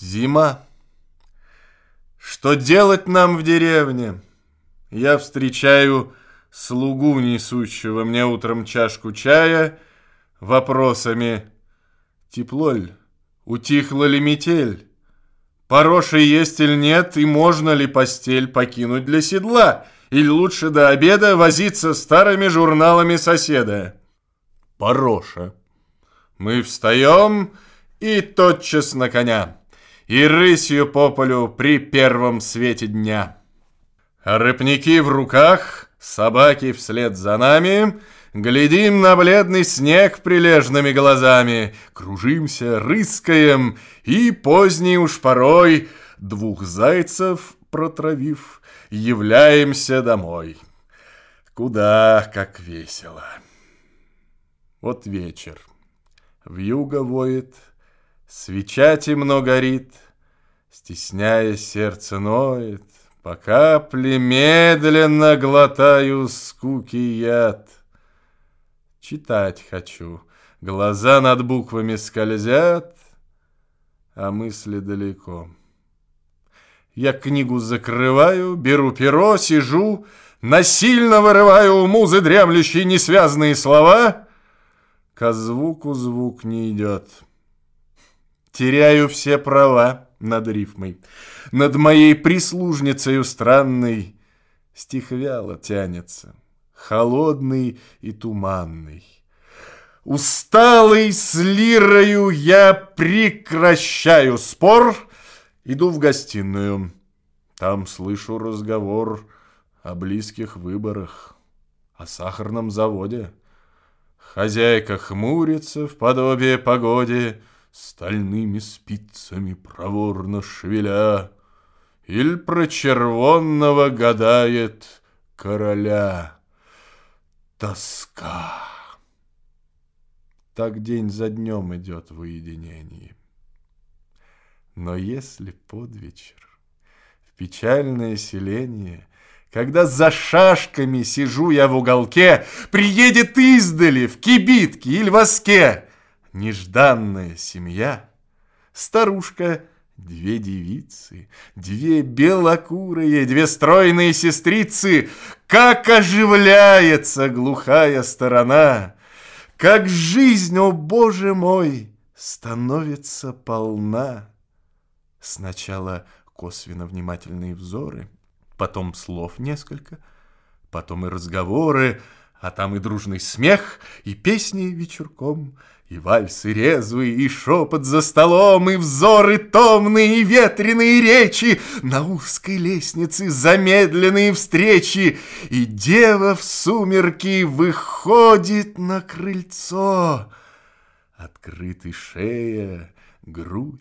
Зима. Что делать нам в деревне? Я встречаю слугу, несущего мне утром чашку чая, вопросами «Тепло ль? Утихла ли метель? Пороши есть или нет, и можно ли постель покинуть для седла? Или лучше до обеда возиться старыми журналами соседа?» Пороша. Мы встаем и тотчас на коня и рысью по полю при первом свете дня. Рыбники в руках, собаки вслед за нами, Глядим на бледный снег прилежными глазами, Кружимся, рыскаем, и поздний уж порой, Двух зайцев протравив, являемся домой. Куда как весело. Вот вечер. Вьюга воет, Свеча темно горит, Стесняя сердце ноет, По капле медленно глотаю скуки яд. Читать хочу, глаза над буквами скользят, А мысли далеко. Я книгу закрываю, беру перо, сижу, Насильно вырываю у музы дремлющие несвязные слова, Ко звуку звук не идет — Теряю все права над рифмой, Над моей прислужницею странной. Стих вяло тянется, холодный и туманный. Усталый с лирою я прекращаю спор, Иду в гостиную. Там слышу разговор о близких выборах, о сахарном заводе. Хозяйка хмурится в подобие погоде, Стальными спицами проворно шевеля, Иль про червонного гадает короля. Тоска. Так день за днем идет в уединении. Но если под вечер в печальное селение когда за шашками сижу я в уголке, Приедет издали в кибитке или воске нежданная семья. Старушка, две девицы, две белокурые, две стройные сестрицы. Как оживляется глухая сторона! Как жизнь, о боже мой, становится полна! Сначала косвенно внимательные взоры, потом слов несколько, потом и разговоры, а там и дружный смех, и песни вечерком, и вальсы резвые, и шепот за столом, и взоры томные, и ветреные речи, на узкой лестнице замедленные встречи, и дева в сумерки выходит на крыльцо. Открыты шея, грудь,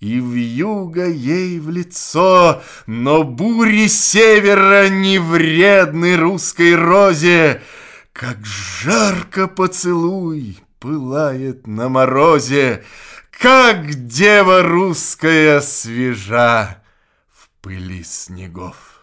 и вьюга ей в лицо, но бури севера не вредны русской розе, как жарко поцелуй пылает на морозе, Как дева русская свежа в пыли снегов.